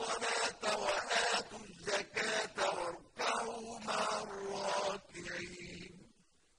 الصلاة